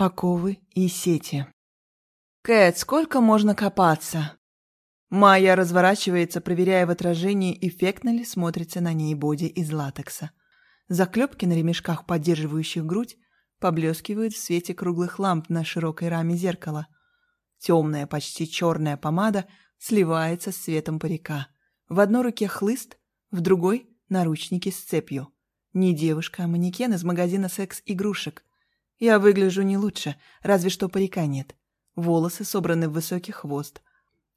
Оковы и сети. «Кэт, сколько можно копаться?» Майя разворачивается, проверяя в отражении, эффектно ли смотрится на ней боди из латекса. Заклепки на ремешках, поддерживающих грудь, поблескивают в свете круглых ламп на широкой раме зеркала. Темная, почти черная помада сливается с цветом парика. В одной руке хлыст, в другой — наручники с цепью. Не девушка, а манекен из магазина секс-игрушек. Я выгляжу не лучше, разве что парика нет. Волосы собраны в высокий хвост.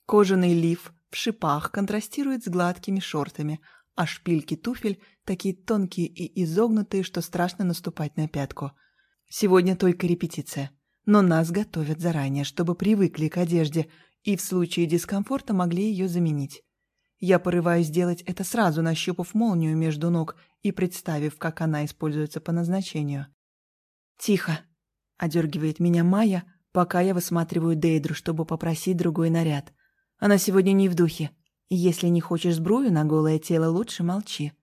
Кожаный лиф в шипах контрастирует с гладкими шортами, а шпильки туфель такие тонкие и изогнутые, что страшно наступать на пятку. Сегодня только репетиция, но нас готовят заранее, чтобы привыкли к одежде и в случае дискомфорта могли ее заменить. Я порываюсь сделать это сразу, нащупав молнию между ног и представив, как она используется по назначению. «Тихо!» — одергивает меня Майя, пока я высматриваю Дейдру, чтобы попросить другой наряд. Она сегодня не в духе. Если не хочешь сбрую на голое тело, лучше молчи.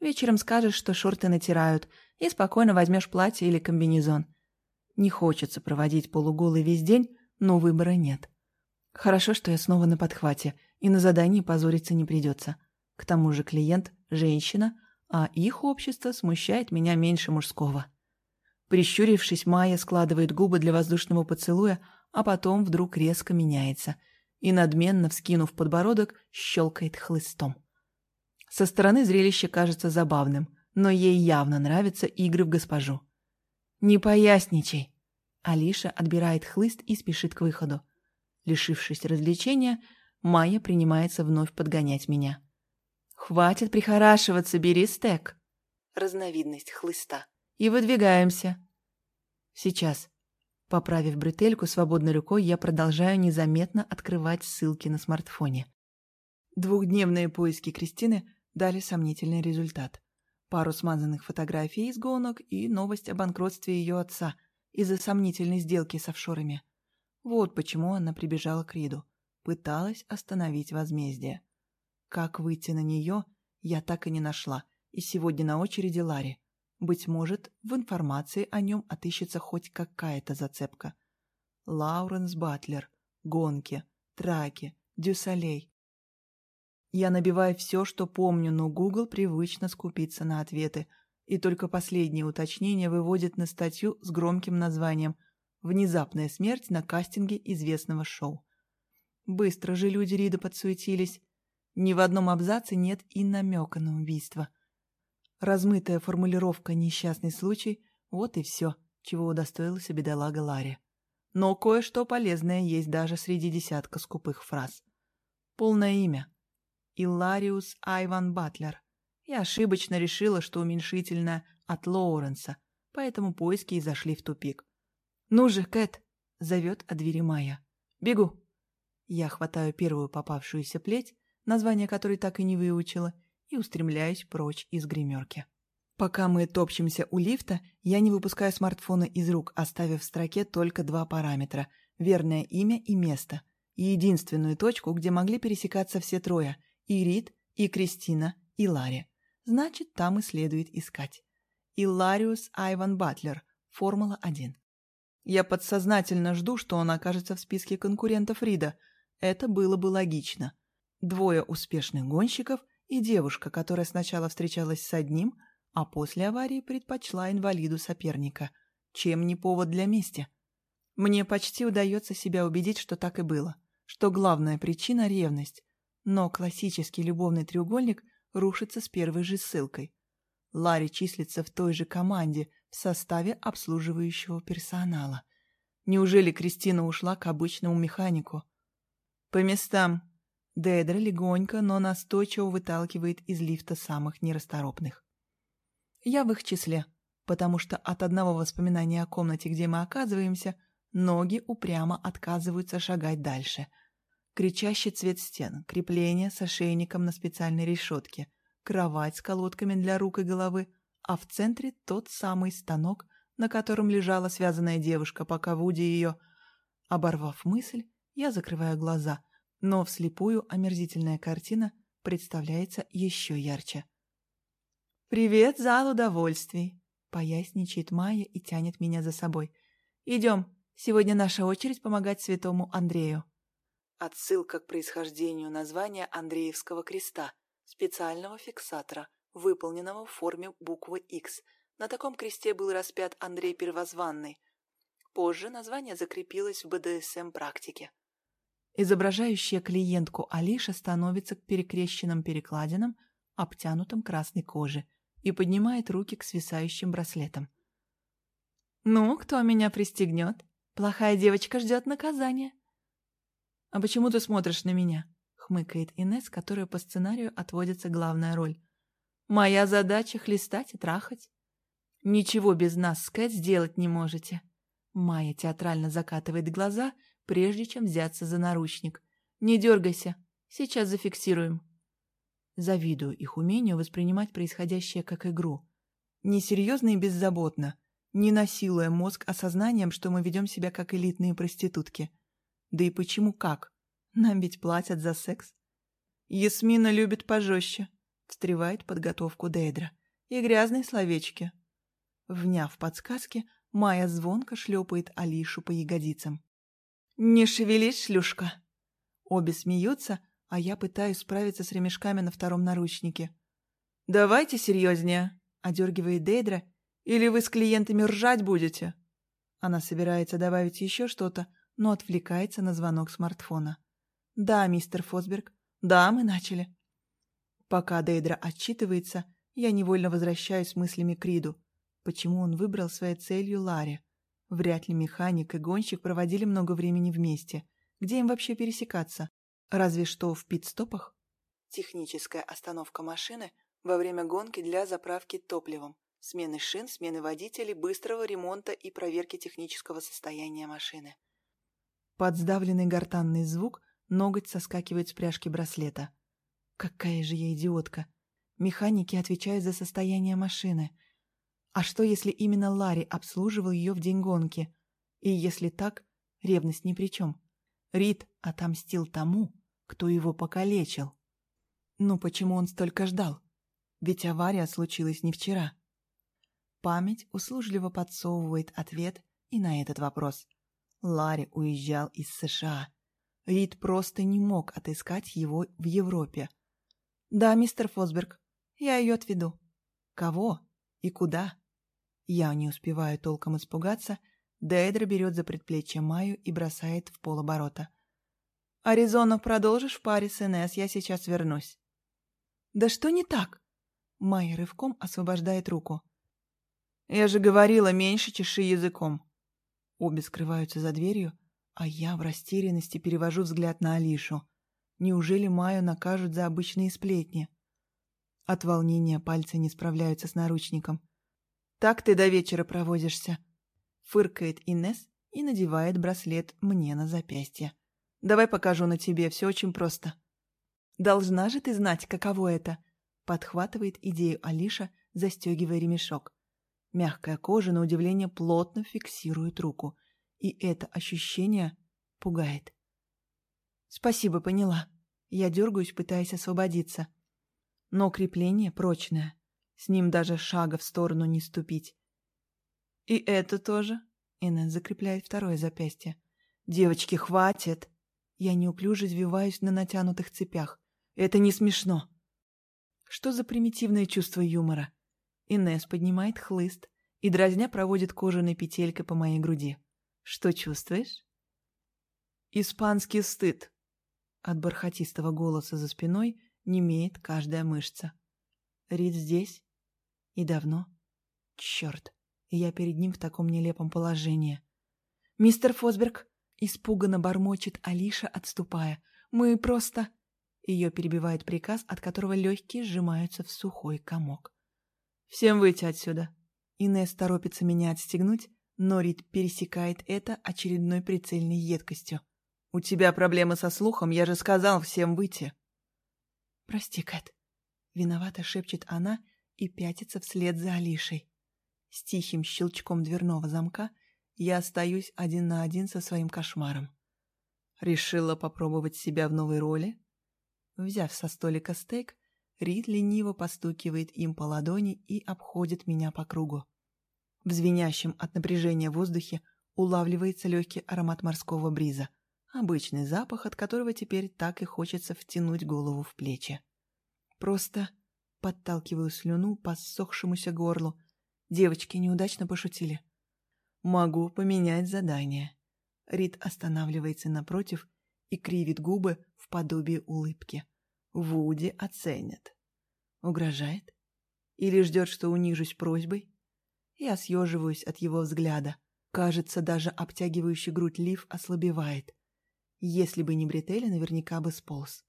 Вечером скажешь, что шорты натирают, и спокойно возьмешь платье или комбинезон. Не хочется проводить полуголый весь день, но выбора нет. Хорошо, что я снова на подхвате, и на задании позориться не придется. К тому же клиент – женщина, а их общество смущает меня меньше мужского. Прищурившись, Майя складывает губы для воздушного поцелуя, а потом вдруг резко меняется и, надменно вскинув подбородок, щелкает хлыстом. Со стороны зрелище кажется забавным, но ей явно нравятся игры в госпожу. «Не поясничай!» Алиша отбирает хлыст и спешит к выходу. Лишившись развлечения, Майя принимается вновь подгонять меня. «Хватит прихорашиваться, бери стек!» Разновидность хлыста и выдвигаемся. Сейчас. Поправив бретельку свободной рукой, я продолжаю незаметно открывать ссылки на смартфоне. Двухдневные поиски Кристины дали сомнительный результат. Пару смазанных фотографий из гонок и новость о банкротстве ее отца из-за сомнительной сделки с офшорами. Вот почему она прибежала к Риду. Пыталась остановить возмездие. Как выйти на нее, я так и не нашла, и сегодня на очереди Ларри. Быть может, в информации о нем отыщется хоть какая-то зацепка. Лауренс Батлер, гонки, траки, дюсалей. Я набиваю все, что помню, но Google привычно скупится на ответы, и только последнее уточнение выводит на статью с громким названием «Внезапная смерть на кастинге известного шоу». Быстро же люди Рида подсуетились. Ни в одном абзаце нет и намека на убийство. Размытая формулировка «несчастный случай» — вот и все, чего удостоился бедолага Ларри. Но кое-что полезное есть даже среди десятка скупых фраз. Полное имя. Иллариус Айван Батлер. Я ошибочно решила, что уменьшительное от Лоуренса, поэтому поиски и зашли в тупик. «Ну же, Кэт!» — зовет от двери Майя. «Бегу!» Я хватаю первую попавшуюся плеть, название которой так и не выучила, и устремляюсь прочь из гримерки. Пока мы топчемся у лифта, я не выпускаю смартфона из рук, оставив в строке только два параметра – верное имя и место, и единственную точку, где могли пересекаться все трое – и Рид, и Кристина, и Ларри. Значит, там и следует искать. Иллариус Айван Батлер, Формула-1. Я подсознательно жду, что он окажется в списке конкурентов Рида. Это было бы логично. Двое успешных гонщиков – и девушка, которая сначала встречалась с одним, а после аварии предпочла инвалиду соперника. Чем не повод для мести? Мне почти удается себя убедить, что так и было, что главная причина — ревность. Но классический любовный треугольник рушится с первой же ссылкой. Ларри числится в той же команде в составе обслуживающего персонала. Неужели Кристина ушла к обычному механику? «По местам», Дейдра легонько, но настойчиво выталкивает из лифта самых нерасторопных. Я в их числе, потому что от одного воспоминания о комнате, где мы оказываемся, ноги упрямо отказываются шагать дальше. Кричащий цвет стен, крепление с ошейником на специальной решетке, кровать с колодками для рук и головы, а в центре тот самый станок, на котором лежала связанная девушка, пока Вуди ее... Оборвав мысль, я закрываю глаза — но вслепую омерзительная картина представляется еще ярче. «Привет, зал удовольствий!» — поясничает Майя и тянет меня за собой. Идем, сегодня наша очередь помогать святому Андрею». Отсылка к происхождению названия Андреевского креста, специального фиксатора, выполненного в форме буквы X. На таком кресте был распят Андрей Первозванный. Позже название закрепилось в БДСМ-практике. Изображающая клиентку Алиша становится к перекрещенным перекладинам, обтянутым красной кожей, и поднимает руки к свисающим браслетам. «Ну, кто меня пристегнет? Плохая девочка ждет наказания». «А почему ты смотришь на меня?» — хмыкает Инесс, которая по сценарию отводится главная роль. «Моя задача — хлестать и трахать. Ничего без нас с сделать не можете». Майя театрально закатывает глаза, прежде чем взяться за наручник. «Не дергайся, сейчас зафиксируем». Завидую их умению воспринимать происходящее как игру. Несерьезно и беззаботно, не насилуя мозг осознанием, что мы ведем себя как элитные проститутки. Да и почему как? Нам ведь платят за секс. Ясмина любит пожестче, встревает подготовку Дейдра. И грязные словечки. Вняв подсказки, Майя звонко шлепает Алишу по ягодицам. «Не шевелись, шлюшка!» Обе смеются, а я пытаюсь справиться с ремешками на втором наручнике. «Давайте серьезнее», — одергивает Дейдра, «или вы с клиентами ржать будете?» Она собирается добавить еще что-то, но отвлекается на звонок смартфона. «Да, мистер Фосберг. Да, мы начали». Пока Дейдра отчитывается, я невольно возвращаюсь мыслями к Риду. Почему он выбрал своей целью Ларри? Вряд ли механик и гонщик проводили много времени вместе. Где им вообще пересекаться? Разве что в пит-стопах. Техническая остановка машины во время гонки для заправки топливом, смены шин, смены водителей, быстрого ремонта и проверки технического состояния машины. Под сдавленный гортанный звук ноготь соскакивает с пряжки браслета. Какая же я идиотка. Механики отвечают за состояние машины. А что, если именно Ларри обслуживал ее в день гонки? И если так, ревность ни при чем. Рид отомстил тому, кто его покалечил. Но почему он столько ждал? Ведь авария случилась не вчера. Память услужливо подсовывает ответ и на этот вопрос. Ларри уезжал из США. Рид просто не мог отыскать его в Европе. «Да, мистер Фосберг, я ее отведу». «Кого? И куда?» Я не успеваю толком испугаться, Дейдра берет за предплечье Майю и бросает в полоборота – «Аризону продолжишь в паре с Инесс, я сейчас вернусь». «Да что не так?» Майя рывком освобождает руку. «Я же говорила, меньше чеши языком». Обе скрываются за дверью, а я в растерянности перевожу взгляд на Алишу. Неужели Майю накажут за обычные сплетни? От волнения пальцы не справляются с наручником. «Так ты до вечера проводишься», — фыркает Инес и надевает браслет мне на запястье. Давай покажу на тебе, все очень просто. Должна же ты знать, каково это, подхватывает идею Алиша, застегивая ремешок. Мягкая кожа, на удивление, плотно фиксирует руку, и это ощущение пугает. Спасибо, поняла. Я дергаюсь, пытаясь освободиться. Но крепление прочное. С ним даже шага в сторону не ступить. И это тоже. Инесс закрепляет второе запястье. Девочки, хватит. Я неуклюже извиваюсь на натянутых цепях. Это не смешно. Что за примитивное чувство юмора? Инес поднимает хлыст и дразня проводит кожаной петелькой по моей груди. Что чувствуешь? Испанский стыд. От бархатистого голоса за спиной немеет каждая мышца. Рид здесь? И давно? Черт, я перед ним в таком нелепом положении. «Мистер Фосберг!» Испуганно бормочет Алиша, отступая. «Мы просто...» Ее перебивает приказ, от которого легкие сжимаются в сухой комок. «Всем выйти отсюда!» Инесс торопится меня отстегнуть, но Рид пересекает это очередной прицельной едкостью. «У тебя проблемы со слухом, я же сказал всем выйти!» «Прости, Кэт!» Виновато шепчет она и пятится вслед за Алишей. С тихим щелчком дверного замка я остаюсь один на один со своим кошмаром. Решила попробовать себя в новой роли? Взяв со столика стейк, Рид лениво постукивает им по ладони и обходит меня по кругу. В звенящем от напряжения воздухе улавливается легкий аромат морского бриза, обычный запах, от которого теперь так и хочется втянуть голову в плечи. Просто подталкиваю слюну по ссохшемуся горлу. Девочки неудачно пошутили. Могу поменять задание. Рид останавливается напротив и кривит губы в подобии улыбки. Вуди оценит. Угрожает? Или ждет, что унижусь просьбой? Я съеживаюсь от его взгляда. Кажется, даже обтягивающий грудь лиф ослабевает. Если бы не бретели, наверняка бы сполз.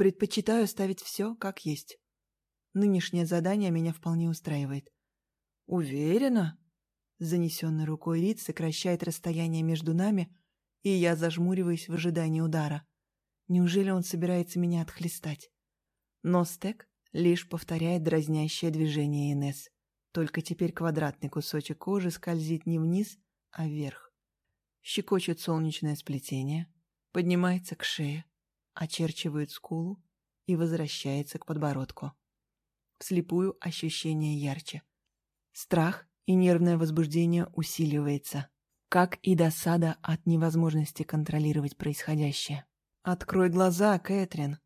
Предпочитаю ставить все как есть. Нынешнее задание меня вполне устраивает. Уверена? Занесенной рукой Рид сокращает расстояние между нами, и я зажмуриваюсь в ожидании удара. Неужели он собирается меня отхлестать? Но стек лишь повторяет дразнящее движение Инес. Только теперь квадратный кусочек кожи скользит не вниз, а вверх. Щекочет солнечное сплетение, поднимается к шее, очерчивает скулу и возвращается к подбородку. Вслепую ощущение ярче. Страх и нервное возбуждение усиливается, как и досада от невозможности контролировать происходящее. «Открой глаза, Кэтрин!»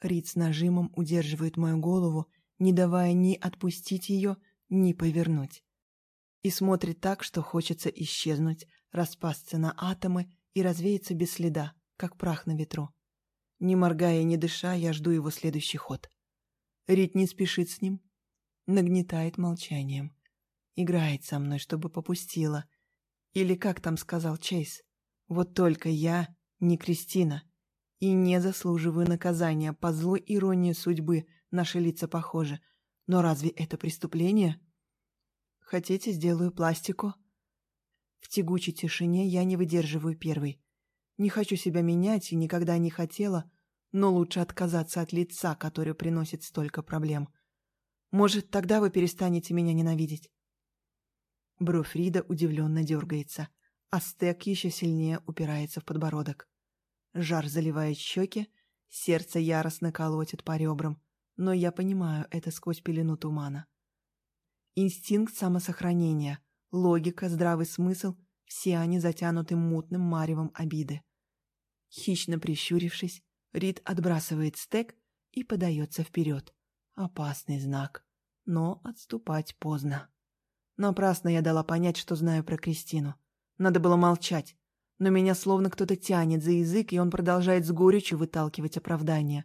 Рид с нажимом удерживает мою голову, не давая ни отпустить ее, ни повернуть. И смотрит так, что хочется исчезнуть, распасться на атомы и развеяться без следа, как прах на ветру. Не моргая и не дыша, я жду его следующий ход. Рид не спешит с ним, нагнетает молчанием. Играет со мной, чтобы попустила. Или как там сказал Чейз? Вот только я не Кристина и не заслуживаю наказания по злой иронии судьбы, наши лица похожи. Но разве это преступление? Хотите, сделаю пластику? В тягучей тишине я не выдерживаю первой. Не хочу себя менять и никогда не хотела, но лучше отказаться от лица, которое приносит столько проблем. Может, тогда вы перестанете меня ненавидеть? Бровь удивленно дергается, а стек еще сильнее упирается в подбородок. Жар заливает щеки, сердце яростно колотит по ребрам, но я понимаю это сквозь пелену тумана. Инстинкт самосохранения, логика, здравый смысл — все они затянуты мутным маревом обиды. Хищно прищурившись, Рид отбрасывает стек и подается вперед. Опасный знак, но отступать поздно. Напрасно я дала понять, что знаю про Кристину. Надо было молчать но меня словно кто-то тянет за язык, и он продолжает с горечью выталкивать оправдание.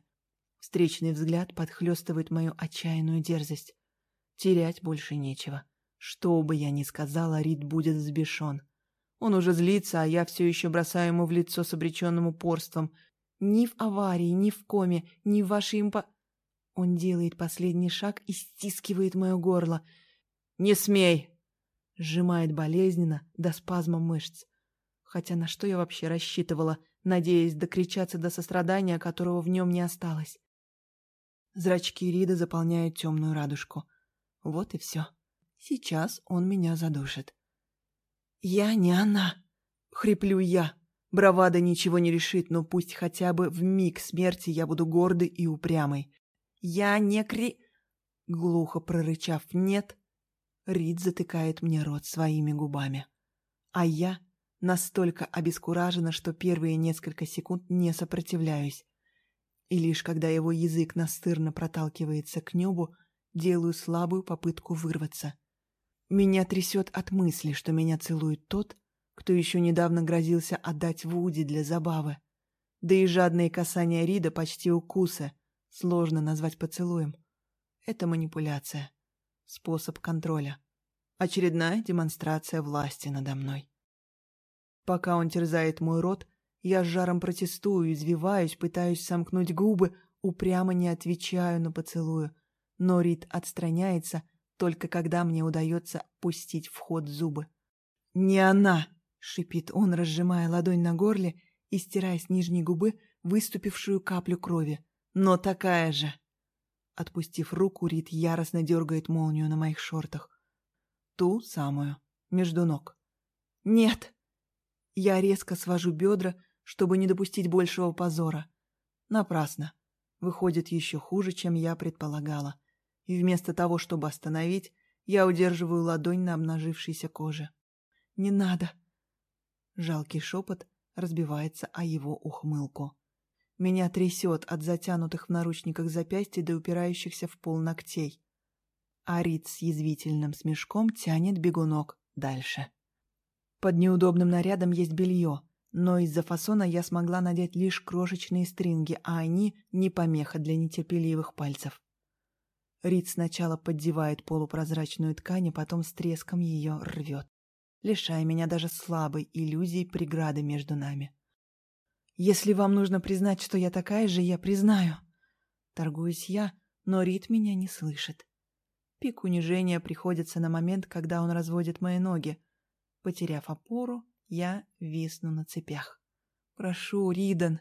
Встречный взгляд подхлестывает мою отчаянную дерзость. Терять больше нечего. Что бы я ни сказала, Рид будет взбешен. Он уже злится, а я все еще бросаю ему в лицо с обреченным упорством. Ни в аварии, ни в коме, ни в вашей импо... Он делает последний шаг и стискивает мое горло. «Не смей!» Сжимает болезненно, до спазма мышц. Хотя на что я вообще рассчитывала, надеясь докричаться до сострадания, которого в нем не осталось? Зрачки Рида заполняют темную радужку. Вот и все. Сейчас он меня задушит. «Я не она!» — хриплю я. Бравада ничего не решит, но пусть хотя бы в миг смерти я буду гордой и упрямой. «Я не кри...» Глухо прорычав «нет», Рид затыкает мне рот своими губами. А я настолько обескуражена, что первые несколько секунд не сопротивляюсь. И лишь когда его язык настырно проталкивается к небу, делаю слабую попытку вырваться. Меня трясет от мысли, что меня целует тот, кто еще недавно грозился отдать Вуди для забавы. Да и жадные касания Рида почти укусы, сложно назвать поцелуем. Это манипуляция, способ контроля, очередная демонстрация власти надо мной. Пока он терзает мой рот, я с жаром протестую, извиваюсь, пытаюсь сомкнуть губы, упрямо не отвечаю на поцелую. Но Рид отстраняется, только когда мне удается пустить в ход зубы. «Не она!» — шипит он, разжимая ладонь на горле и стирая с нижней губы выступившую каплю крови. «Но такая же!» Отпустив руку, Рид яростно дергает молнию на моих шортах. Ту самую, между ног. «Нет!» Я резко свожу бедра, чтобы не допустить большего позора. Напрасно. Выходит еще хуже, чем я предполагала. И вместо того, чтобы остановить, я удерживаю ладонь на обнажившейся коже. «Не надо!» Жалкий шепот разбивается о его ухмылку. Меня трясет от затянутых в наручниках запястья до упирающихся в пол ногтей. А Рид с язвительным смешком тянет бегунок дальше. Под неудобным нарядом есть белье, но из-за фасона я смогла надеть лишь крошечные стринги, а они не помеха для нетерпеливых пальцев. Рид сначала поддевает полупрозрачную ткань, а потом с треском ее рвет, лишая меня даже слабой иллюзии преграды между нами. «Если вам нужно признать, что я такая же, я признаю». Торгуюсь я, но Рид меня не слышит. Пик унижения приходится на момент, когда он разводит мои ноги. Потеряв опору, я висну на цепях. «Прошу, Ридан!»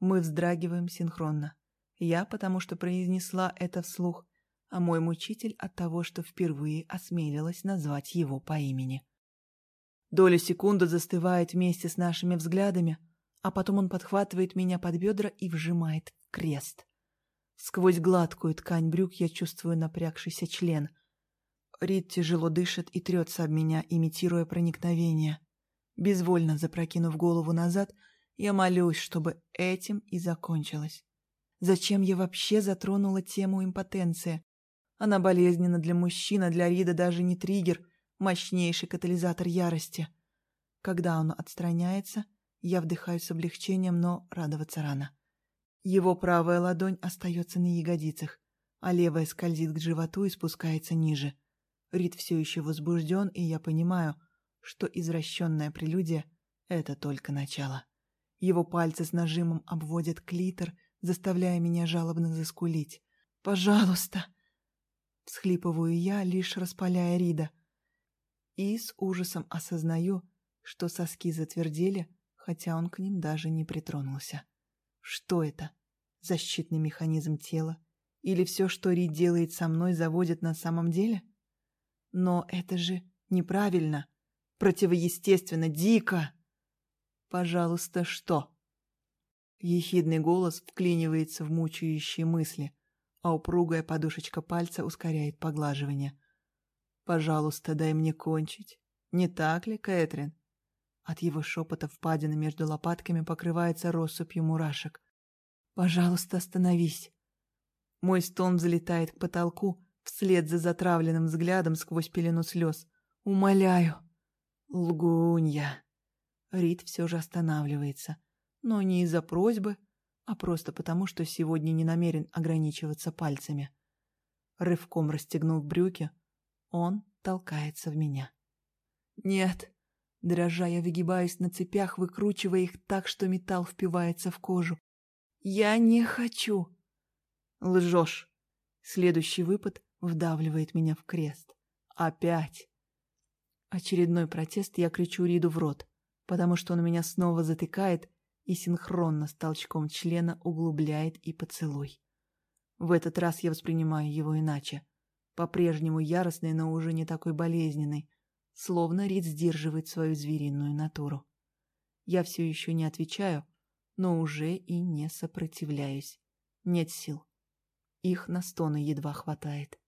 Мы вздрагиваем синхронно. Я, потому что произнесла это вслух, а мой мучитель от того, что впервые осмелилась назвать его по имени. Доля секунды застывает вместе с нашими взглядами, а потом он подхватывает меня под бедра и вжимает крест. Сквозь гладкую ткань брюк я чувствую напрягшийся член. Рид тяжело дышит и трется об меня, имитируя проникновение. Безвольно запрокинув голову назад, я молюсь, чтобы этим и закончилось. Зачем я вообще затронула тему импотенции? Она болезненна для мужчин, а для Рида даже не триггер, мощнейший катализатор ярости. Когда он отстраняется, я вдыхаю с облегчением, но радоваться рано. Его правая ладонь остается на ягодицах, а левая скользит к животу и спускается ниже. Рид все еще возбужден, и я понимаю, что извращенная прелюдия — это только начало. Его пальцы с нажимом обводят клитор, заставляя меня жалобно заскулить. «Пожалуйста!» Всхлипываю я, лишь распаляя Рида. И с ужасом осознаю, что соски затвердели, хотя он к ним даже не притронулся. Что это? защитный механизм тела, или все, что Ри делает со мной, заводит на самом деле? Но это же неправильно, противоестественно, дико. Пожалуйста, что? Ехидный голос вклинивается в мучающие мысли, а упругая подушечка пальца ускоряет поглаживание. «Пожалуйста, дай мне кончить. Не так ли, Кэтрин?» От его шепота впадина между лопатками покрывается россыпью мурашек. Пожалуйста, остановись. Мой стон взлетает к потолку, вслед за затравленным взглядом сквозь пелену слез. Умоляю. Лгунья. Рид все же останавливается. Но не из-за просьбы, а просто потому, что сегодня не намерен ограничиваться пальцами. Рывком расстегнув брюки, он толкается в меня. «Нет!» Дрожа, я выгибаюсь на цепях, выкручивая их так, что металл впивается в кожу. «Я не хочу!» «Лжешь!» Следующий выпад вдавливает меня в крест. «Опять!» Очередной протест я кричу Риду в рот, потому что он меня снова затыкает и синхронно с толчком члена углубляет и поцелуй. В этот раз я воспринимаю его иначе. По-прежнему яростный, но уже не такой болезненный, словно Рид сдерживает свою звериную натуру. Я все еще не отвечаю, но уже и не сопротивляюсь. Нет сил. Их на стоны едва хватает.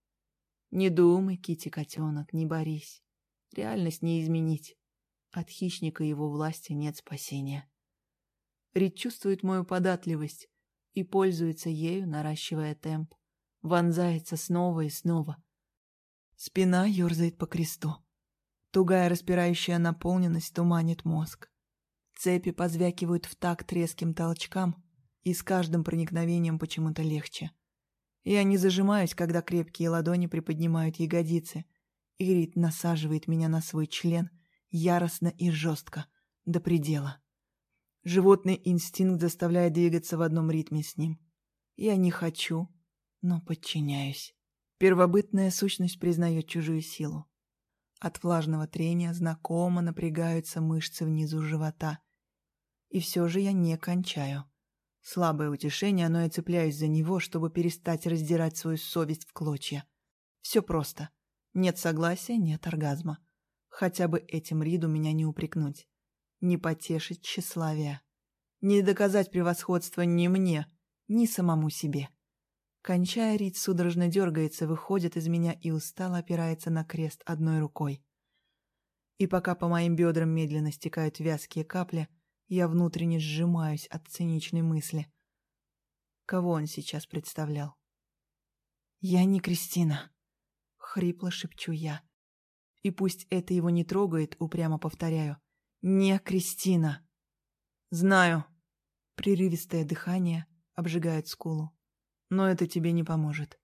Не думай, кити котенок, не борись. Реальность не изменить. От хищника его власти нет спасения. Рид чувствует мою податливость и пользуется ею, наращивая темп. Вонзается снова и снова. Спина ерзает по кресту. Тугая распирающая наполненность туманит мозг. Цепи позвякивают в такт резким толчкам, и с каждым проникновением почему-то легче. Я не зажимаюсь, когда крепкие ладони приподнимают ягодицы. Ирит насаживает меня на свой член яростно и жестко, до предела. Животный инстинкт заставляет двигаться в одном ритме с ним. Я не хочу, но подчиняюсь. Первобытная сущность признает чужую силу. От влажного трения знакомо напрягаются мышцы внизу живота, и все же я не кончаю. Слабое утешение, но я цепляюсь за него, чтобы перестать раздирать свою совесть в клочья. Все просто. Нет согласия, нет оргазма. Хотя бы этим Риду меня не упрекнуть. Не потешить тщеславие. Не доказать превосходство ни мне, ни самому себе. Кончая, Рид судорожно дергается, выходит из меня и устало опирается на крест одной рукой. И пока по моим бедрам медленно стекают вязкие капли, я внутренне сжимаюсь от циничной мысли. Кого он сейчас представлял? «Я не Кристина», — хрипло шепчу я. И пусть это его не трогает, упрямо повторяю. «Не Кристина!» «Знаю!» Прерывистое дыхание обжигает скулу. «Но это тебе не поможет».